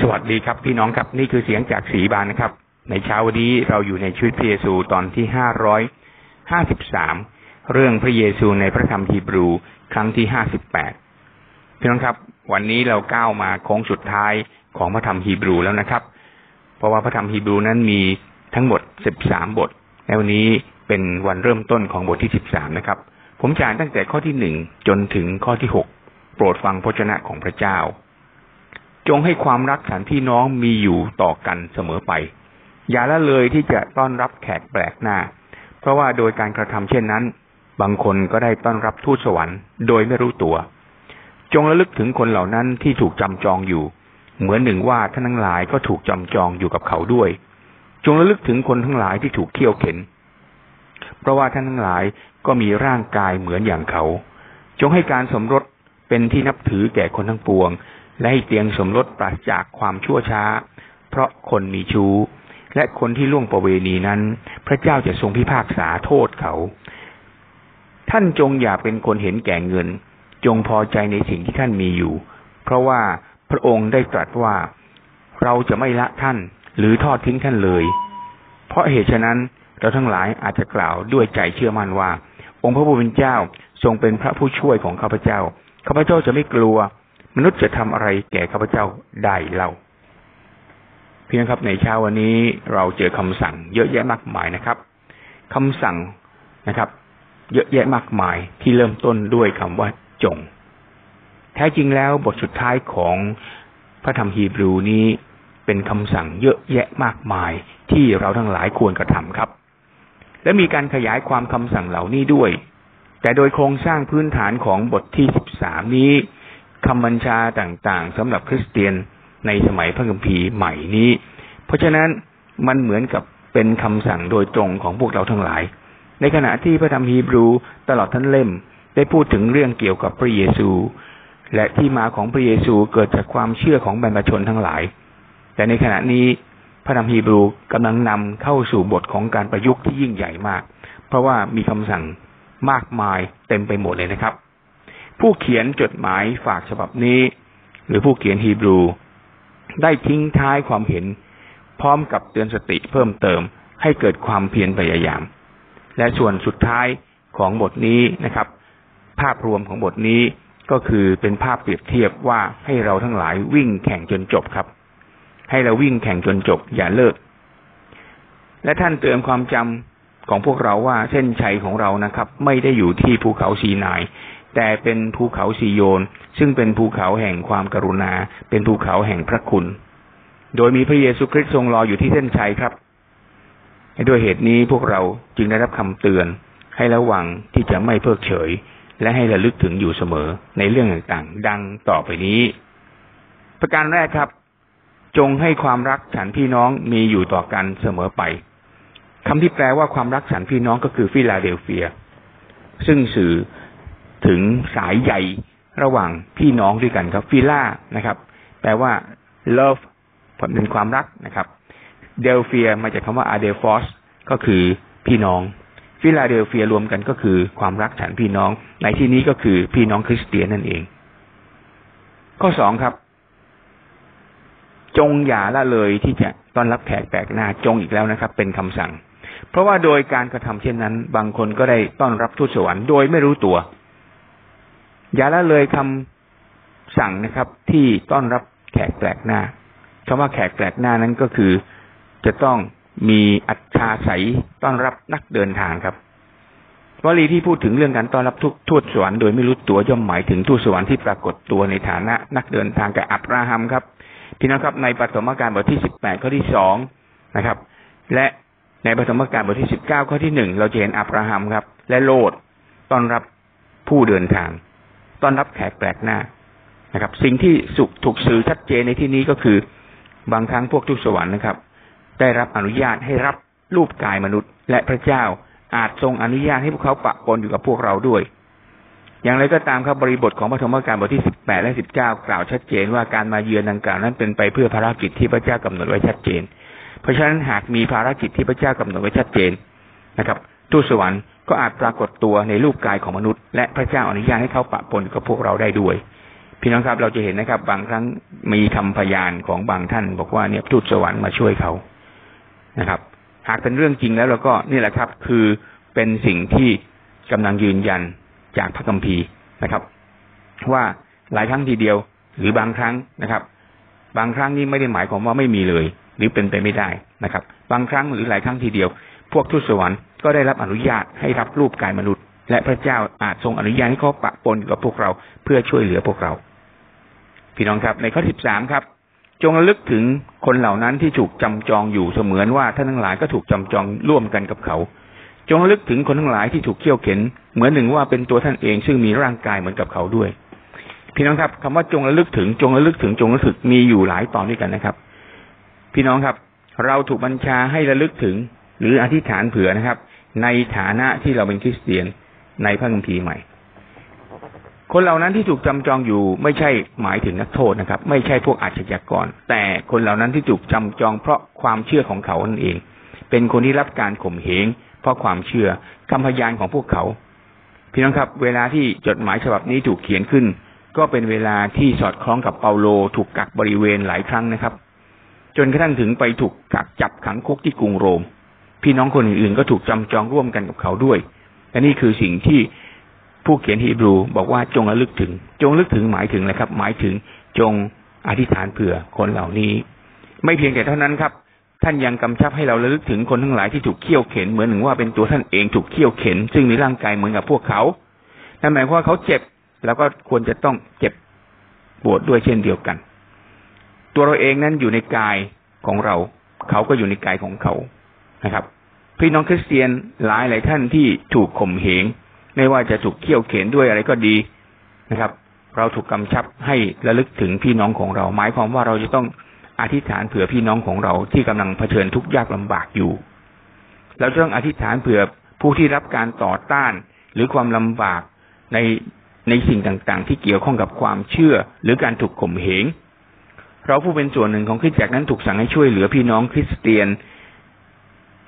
สวัสดีครับพี่น้องครับนี่คือเสียงจากสีบานนะครับ ในเช้าวันนี้เราอยู่ในชีวิตพระเยซูตอนที่ห้าร้อยห้าสิบสามเรื่องพระเยซูในพระธรรมฮีบรูครั้งที่ห้าสิบแปดพี่น้องครับ วันนี้เราก้าวมาโค้งสุดท้ายของพระธรรมฮีบรูแล้วนะครับ เพราะว่าพระธรรมฮีบรูนั้นมีทั้งหมดสิบสามบทและวันนี้เป็นวันเริ่มต้นของบทที่สิบสามนะครับ ผมจะอ่านตั้งแต่ข้อที่หนึ่งจนถึงข้อที่หกโปรดฟังพระชนะของพระเจ้า จงให้ความรักฉันพี่น้องมีอยู่ต่อกันเสมอไป อย่าละเลยที่จะต้อนรับแขกแปลกหน้า เพราะว่าโดยการกระทำเช่นนั้น บางคนก็ได้ต้อนรับทูตสวรรค์โดยไม่รู้ตัว จงระลึกถึงคนเหล่านั้นที่ถูกจำจองอยู่ เหมือนหนึ่งว่าท่านทั้งหลายก็ถูกจำจองอยู่กับเขาด้วย จงระลึกถึงคนทั้งหลายที่ถูกเคี่ยวเข็น เพราะว่าท่านทั้งหลายก็มีร่างกายเหมือนอย่างเขา จงให้การสมรสเป็นที่นับถือแก่คนทั้งปวง และให้เตียงสมรสปราศจากความชั่วช้า เพราะคนมีชู้ และคนที่ล่วงประเวณีนั้น พระเจ้าจะทรงพิพากษาโทษเขา ท่านจงอย่าเป็นคนเห็นแก่เงิน จงพอใจในสิ่งที่ท่านมีอยู่ เพราะว่าพระองค์ได้ตรัสว่าเราจะไม่ละท่านหรือทอดทิ้งท่านเลย เพราะเหตุฉะนั้นเราทั้งหลายอาจจะกล่าวด้วยใจเชื่อมั่นว่า องค์พระผู้เป็นเจ้าทรงเป็นพระผู้ช่วยของข้าพเจ้าข้าพเจ้าจะไม่กลัว มนุษย์จะทำอะไรแก่ข้าพเจ้าได้เล่า เพียงครับในเช้าวันนี้เราเจอคำสั่งเยอะแยะมากมายนะครับคำสั่งนะครับ เยอะแยะมากมายที่เริ่มต้นด้วยคำว่าจง แท้จริงแล้วบทสุดท้ายของพระธรรมฮีบรูนี้เป็นคำสั่งเยอะแยะมากมายที่เราทั้งหลายควรกระทำครับ และมีการขยายความคำสั่งเหล่านี้ด้วย แต่โดยโครงสร้างพื้นฐานของบทที่สิบสามนี้ คำบัญชาต่างๆสำหรับคริสเตียนในสมัยพระคัมภีร์ใหม่นี้ เพราะฉะนั้นมันเหมือนกับเป็นคำสั่งโดยตรงของพวกเราทั้งหลาย ในขณะที่พระธรรมฮีบรูตลอดทั้งเล่มได้พูดถึงเรื่องเกี่ยวกับพระเยซู และที่มาของพระเยซูเกิดจากความเชื่อของบรรพชนทั้งหลาย แต่ในขณะนี้พระธรรมฮีบรูกำลังนำเข้าสู่บทของการประยุกต์ที่ยิ่งใหญ่มาก เพราะว่ามีคำสั่งมากมายเต็มไปหมดเลยนะครับ ผู้เขียนจดหมายฝากฉบับนี้ หรือผู้เขียนฮีบรู ได้ทิ้งท้ายความเห็น พร้อมกับเตือนสติเพิ่มเติม ให้เกิดความเพียรพยายาม และส่วนสุดท้ายของบทนี้นะครับ ภาพรวมของบทนี้ก็คือเป็นภาพเปรียบเทียบว่าให้เราทั้งหลายวิ่งแข่งจนจบครับ ให้เราวิ่งแข่งจนจบ อย่าเลิก และท่านเตือนความจำของพวกเราว่าเส้นชัยของเรานะครับ ไม่ได้อยู่ที่ภูเขาซีนาย แต่เป็นภูเขาซีโยน ซึ่งเป็นภูเขาแห่งความกรุณา เป็นภูเขาแห่งพระคุณ โดยมีพระเยซูคริสต์ทรงรออยู่ที่เส้นชัยครับด้วยเหตุนี้พวกเราจึงได้รับคำเตือน ให้ระวังที่จะไม่เพิกเฉย และให้ระลึกถึงอยู่เสมอในเรื่องต่างๆ ดังต่อไปนี้ ประการแรกครับ จงให้ความรักฉันพี่น้องมีอยู่ต่อกันเสมอไปคำที่แปลว่าความรักฉันพี่น้องก็คือฟิลาเดลเฟีย ซึ่งสื่อ ถึงสายใยระหว่างพี่น้องด้วยกันครับฟิล่านะครับ แปลว่า love เป็นความรักนะครับเดลเฟียมาจากคำว่าอาเดฟอสก็คือพี่น้อง ฟิลาเดลเฟียรวมกันก็คือความรักฉันพี่น้อง ในที่นี้ก็คือพี่น้องคริสเตียนนั่นเอง ข้อสองครับ จงอย่าละเลยที่จะต้อนรับแขกแปลกหน้าจงอีกแล้วนะครับ เป็นคำสั่ง เพราะว่าโดยการกระทำเช่นนั้น บางคนก็ได้ต้อนรับทูตสวรรค์โดยไม่รู้ตัว อย่าละเลยคำสั่งนะครับ ที่ต้อนรับแขกแปลกหน้าคำว่าแขกแปลกหน้านั้นก็คือ จะต้องมีอัจฉริยต้อนรับนักเดินทางครับวลีที่พูดถึงเรื่องการต้อนรับทุกทูตสวรรค์โดยไม่รู้ตัวย่อมหมายถึงทูตสวรรค์ที่ปรากฏตัวในฐานะนักเดินทางกับอับราฮัมครับ พี่น้องครับในปฐมกาลบทที่สิบแปดข้อที่สองนะครับ และในปฐมกาลบทที่สิบเก้าข้อที่หนึ่งเราจะเห็นอับราฮัมครับ และโลดต้อนรับผู้เดินทาง ต้อนรับแขกแปลกหน้านะครับ สิ่งที่สุขถูกสื่อชัดเจนในที่นี้ก็คือบางครั้งพวกทุกสวรรค์นะครับ ได้รับอนุญาตให้รับรูปกายมนุษย์ และพระเจ้าอาจทรงอนุญาตให้พวกเขาปะปนอยู่กับพวกเราด้วย อย่างไรก็ตามครับบริบทของพระธรรมการบทที่สิบแปดและสิบเก้ากล่าวชัดเจนว่าการมาเยือนดังกล่าวนั้นเป็นไปเพื่อภารกิจที่พระเจ้ากำหนดไว้ชัดเจน เพราะฉะนั้นหากมีภารกิจที่พระเจ้ากำหนดไว้ชัดเจนนะครับ ทูตสวรรค์ก็อาจปรากฏตัวในรูปกายของมนุษย์ และพระเจ้าอนุญาตให้เขาปะปนกับพวกเราได้ด้วย พี่น้องครับเราจะเห็นนะครับ บางครั้งมีคำพยานของบางท่าน บอกว่าเนี่ยทูตสวรรค์มาช่วยเขานะครับ หากเป็นเรื่องจริงแล้วเราก็นี่แหละครับ คือเป็นสิ่งที่กำลังยืนยันจากพระคัมภีร์นะครับ ว่าหลายครั้งทีเดียวหรือบางครั้งนะครับ บางครั้งนี้ไม่ได้หมายความว่าไม่มีเลย หรือเป็นไปไม่ได้นะครับ บางครั้งหรือหลายครั้งทีเดียว พวกทูตสวรรค์ ก็ได้รับอนุญาตให้รับรูปกายมนุษย์ และพระเจ้าอาจทรงอนุญาตให้เขาปะปนกับพวกเราเพื่อช่วยเหลือพวกเรา พี่น้องครับ ในข้อสิบสามครับ จงระลึกถึงคนเหล่านั้นที่ถูกจำจองอยู่เสมือนว่าท่านทั้งหลายก็ถูกจำจองร่วมกันกับเขา จงระลึกถึงคนทั้งหลายที่ถูกเขี่ยวเข็น เหมือนหนึ่งว่าเป็นตัวท่านเองซึ่งมีร่างกายเหมือนกับเขาด้วยพี่น้องครับคำว่าจงระลึกถึงจงระลึกถึงจงรู้สึกมีอยู่หลายตอนด้วยกันนะครับ พี่น้องครับ เราถูกบัญชาให้ระลึกถึง หรืออธิษฐานเผื่อนะครับ ในฐานะที่เราเป็นคริสเตียนในพระคัมภีร์ใหม่ คนเหล่านั้นที่ถูกจำจองอยู่ไม่ใช่หมายถึงนักโทษนะครับ ไม่ใช่พวกอาชญากร แต่คนเหล่านั้นที่ถูกจำจองเพราะความเชื่อของเขานั่นเอง เป็นคนที่รับการข่มเหงเพราะความเชื่อคำพยานของพวกเขา พี่น้องครับ เวลาที่จดหมายฉบับนี้ถูกเขียนขึ้น ก็เป็นเวลาที่สอดคล้องกับเปาโลถูกกักบริเวณหลายครั้งนะครับ จนกระทั่งถึงไปถูกกักจับขังคุกที่กรุงโรม พี่น้องคนอื่นๆ ก็ถูกจำจองร่วมกันกับเขาด้วยและนี่คือสิ่งที่ผู้เขียนฮีบรูบอกว่าจงระลึกถึง จงลึกถึงหมายถึงอะไรครับ หมายถึงจงอธิษฐานเผื่อคนเหล่านี้ ไม่เพียงแต่เท่านั้นครับ ท่านยังกำชับให้เราระลึกถึงคนทั้งหลายที่ถูกเคี่ยวเข็นเหมือนหนึ่งว่าเป็นตัวท่านเองถูกเคี่ยวเข็น ซึ่งมีร่างกายเหมือนกับพวกเขานั่นหมายความว่าเขาเจ็บ แล้วก็ควรจะต้องเจ็บปวดด้วยเช่นเดียวกัน ตัวเราเองนั้นอยู่ในกายของเรา เขาก็อยู่ในกายของเขานะครับ พี่น้องคริสเตียนหลายหลายท่านที่ถูกข่มเหงไม่ว่าจะถูกเขี่ยวเข็นด้วยอะไรก็ดีนะครับ เราถูกกำชับให้ระลึกถึงพี่น้องของเรา หมายความว่าเราจะต้องอธิษฐานเผื่อพี่น้องของเราที่กำลังเผชิญทุกข์ยากลำบากอยู่ เราต้องอธิษฐานเผื่อผู้ที่รับการต่อต้าน หรือความลำบากในในสิ่งต่างๆ ที่เกี่ยวข้องกับความเชื่อ หรือการถูกข่มเหง เราผู้เป็นส่วนหนึ่งของคริสตจักรนั้นถูกสั่งให้ช่วยเหลือพี่น้องคริสเตียน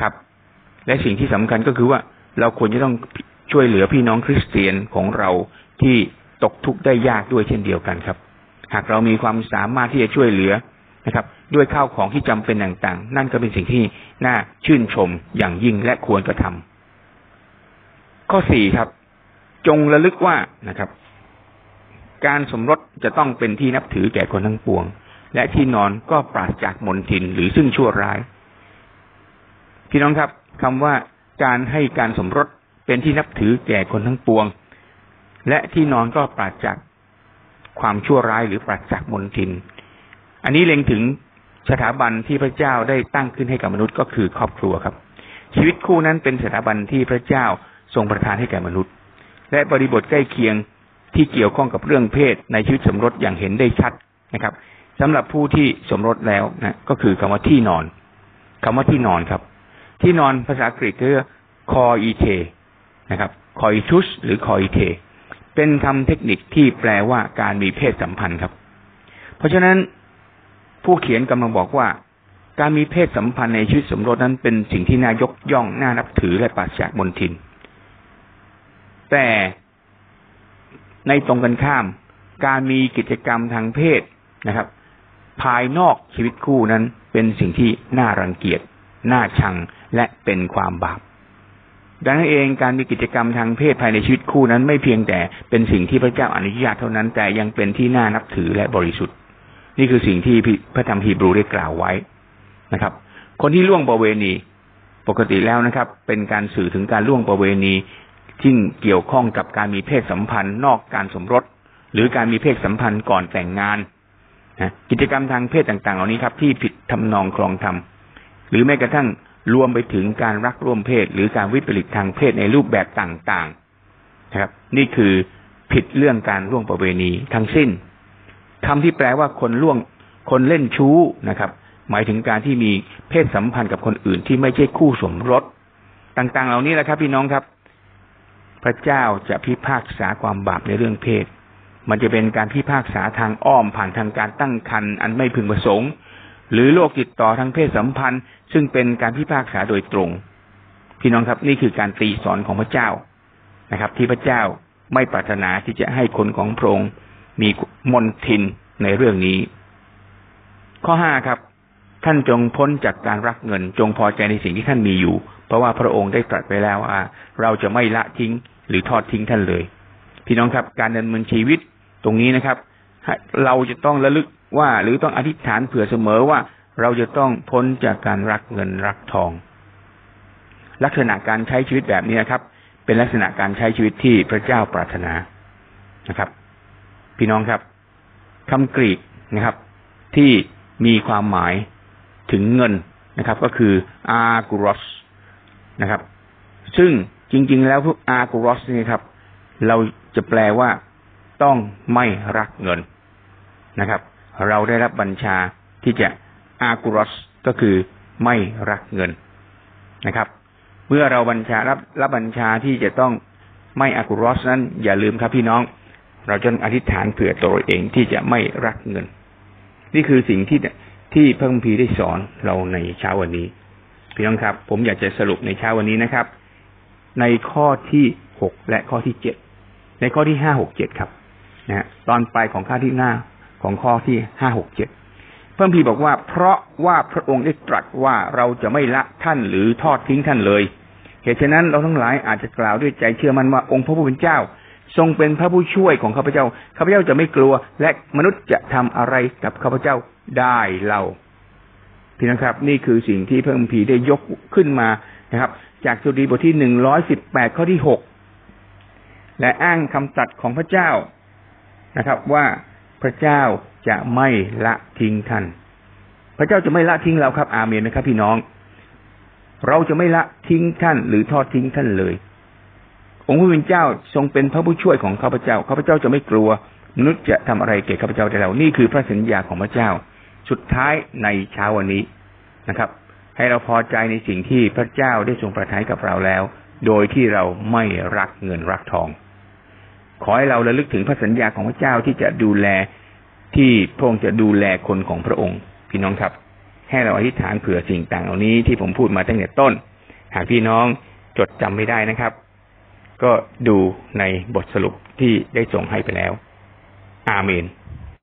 ครับ และสิ่งที่สำคัญก็คือว่าเราควรจะต้องช่วยเหลือพี่น้องคริสเตียนของเราที่ตกทุกข์ได้ยากด้วยเช่นเดียวกันครับ หากเรามีความสามารถที่จะช่วยเหลือนะครับ ด้วยข้าวของที่จำเป็นต่างๆ นั่นก็เป็นสิ่งที่น่าชื่นชมอย่างยิ่งและควรกระทำข้อสี่ครับ จงระลึกว่านะครับ การสมรสจะต้องเป็นที่นับถือแก่คนทั้งปวง และที่นอนก็ปราศจากมนทินหรือซึ่งชั่วร้าย พี่น้องครับ คำว่าการให้การสมรสเป็นที่นับถือแก่คนทั้งปวง และที่นอนก็ปราศจากความชั่วร้ายหรือปราศจากมนทิน อันนี้เล็งถึงสถาบันที่พระเจ้าได้ตั้งขึ้นให้กับมนุษย์ก็คือครอบครัวครับ ชีวิตคู่นั้นเป็นสถาบันที่พระเจ้าทรงประทานให้แก่มนุษย์ และบริบทใกล้เคียงที่เกี่ยวข้องกับเรื่องเพศในชีวิตสมรสอย่างเห็นได้ชัดนะครับสำหรับผู้ที่สมรสแล้วนะก็คือคำว่าที่นอนคำว่าที่นอนครับ ที่นอนภาษาอังกฤษคือคออีเทนะครับคอยทุสหรือคอยเท เป็นคำเทคนิคที่แปลว่าการมีเพศสัมพันธ์ครับ เพราะฉะนั้นผู้เขียนกำลังบอกว่า การมีเพศสัมพันธ์ในชีวิตสมรสนั้นเป็นสิ่งที่น่ายกย่องน่านับถือและปราศจากมนทิน แต่ในตรงกันข้าม การมีกิจกรรมทางเพศนะครับ ภายนอกชีวิตคู่นั้นเป็นสิ่งที่น่ารังเกียจ น่าชังและเป็นความบาปดังนั้นเองการมีกิจกรรมทางเพศภายในชีวิตคู่นั้นไม่เพียงแต่เป็นสิ่งที่พระเจ้าอนุญาตเท่านั้นแต่ยังเป็นที่น่านับถือและบริสุทธิ์ นี่คือสิ่งที่พระธรรมฮีบรูได้กล่าวไว้นะครับ คนที่ล่วงประเวณี ปกติแล้วนะครับ เป็นการสื่อถึงการล่วงประเวณีที่เกี่ยวข้องกับการมีเพศสัมพันธ์นอกการสมรส หรือการมีเพศสัมพันธ์ก่อนแต่งงานกิจกรรมทางเพศต่าง ๆ เหล่านี้ครับ ที่ผิดทำนองครองธรรม หรือแม้กระทั่งรวมไปถึงการรักร่วมเพศ หรือการวิปริตทางเพศในรูปแบบต่างๆนะครับ นี่คือผิดเรื่องการร่วงประเวณีทั้งสิ้นคำที่แปลว่าคนล่วงคนเล่นชู้นะครับ หมายถึงการที่มีเพศสัมพันธ์กับคนอื่นที่ไม่ใช่คู่สมรสต่าง ๆ เหล่านี้แหละครับ พี่น้องครับ พระเจ้าจะพิพากษาความบาปในเรื่องเพศ มันจะเป็นการพิพากษาทางอ้อมผ่านทางการตั้งครรภ์อันไม่พึงประสงค์ หรือโรคติดต่อทางเพศสัมพันธ์ ซึ่งเป็นการพิพากษาโดยตรง พี่น้องครับนี่คือการตีสอนของพระเจ้านะครับ ที่พระเจ้าไม่ปรารถนาที่จะให้คนของพระองค์มีมนทินในเรื่องนี้ ข้อห้าครับ ท่านจงพ้นจากการรักเงิน จงพอใจในสิ่งที่ท่านมีอยู่ เพราะว่าพระองค์ได้ตรัสไปแล้วว่า เราจะไม่ละทิ้งหรือทอดทิ้งท่านเลย พี่น้องครับ การดำเนินชีวิตตรงนี้นะครับ เราจะต้องระลึก ว่า หรือต้องอธิษฐานเผื่อเสมอว่าเราจะต้องพ้นจากการรักเงินรักทอง ลักษณะการใช้ชีวิตแบบนี้นะครับ เป็นลักษณะการใช้ชีวิตที่พระเจ้าปรารถนานะครับ พี่น้องครับคำกรีกนะครับ ที่มีความหมายถึงเงินนะครับ ก็คืออากูรอสนะครับ ซึ่งจริง ๆ แล้วพวกอากูรอสนี่ครับ เราจะแปลว่าต้องไม่รักเงินนะครับ เราได้รับบัญชาที่จะอากูรอสก็คือไม่รักเงินนะครับ เมื่อเราบัญชารับรับบัญชาที่จะต้องไม่อากูรอสนั้น อย่าลืมครับพี่น้อง เราจะอธิษฐานเผื่อตัวเองที่จะไม่รักเงิน นี่คือสิ่งที่ที่พระคัมภีร์ได้สอนเราในเช้าวันนี้พี่น้องครับ ผมอยากจะสรุปในเช้าวันนี้นะครับ ในข้อที่หกและข้อที่เจ็ดในข้อที่ห้าหกเจ็ดครับนะตอนปลายของข้อที่หน้า ของข้อที่ห้าหกเจ็ดเพระพีบอกว่า เพราะว่าพระองค์ได้ตรัสว่าเราจะไม่ละท่านหรือทอดทิ้งท่านเลย เหตุฉะนั้นเราทั้งหลายอาจจะกล่าวด้วยใจเชื่อมันว่าองค์พระผู้เป็นเจ้า ทรงเป็นพระผู้ช่วยของข้าพเจ้าข้าพเจ้าจะไม่กลัว และมนุษย์จะทำอะไรกับข้าพเจ้าได้เล่าพี่นะครับ นี่คือสิ่งที่พระคัมภีร์ได้ยกขึ้นมานะครับ จากสุดีบทที่หนึ่งร้อยสิบแปดข้อที่หกและอ้างคำตัดของพระเจ้านะครับ ว่า พระเจ้าจะไม่ละทิ้งท่าน พระเจ้าจะไม่ละทิ้งเราครับ อาเมนนะครับ พี่น้อง เราจะไม่ละทิ้งท่าน หรือทอดทิ้งท่านเลย องค์พระผู้เป็นเจ้าทรงเป็นพระผู้ช่วยของข้าพเจ้าข้าพเจ้าจะไม่กลัวมนุษย์จะทำอะไรเก่ข้าพเจ้าได้แล้วนี่คือพระสัญญาของพระเจ้า สุดท้ายในเช้าวันนี้นะครับ ให้เราพอใจในสิ่งที่พระเจ้าได้ทรงประทานกับเราแล้ว โดยที่เราไม่รักเงินรักทอง ขอให้เราระลึกถึงพระสัญญาของพระเจ้าที่จะดูแลที่พระองค์จะดูแลคนของพระองค์ พี่น้องครับ ให้เราอธิษฐานเผื่อสิ่งต่างเหล่านี้ที่ผมพูดมาตั้งแต่ต้น หากพี่น้องจดจำไม่ได้นะครับ ก็ดูในบทสรุปที่ได้ส่งให้ไปแล้ว อาเมน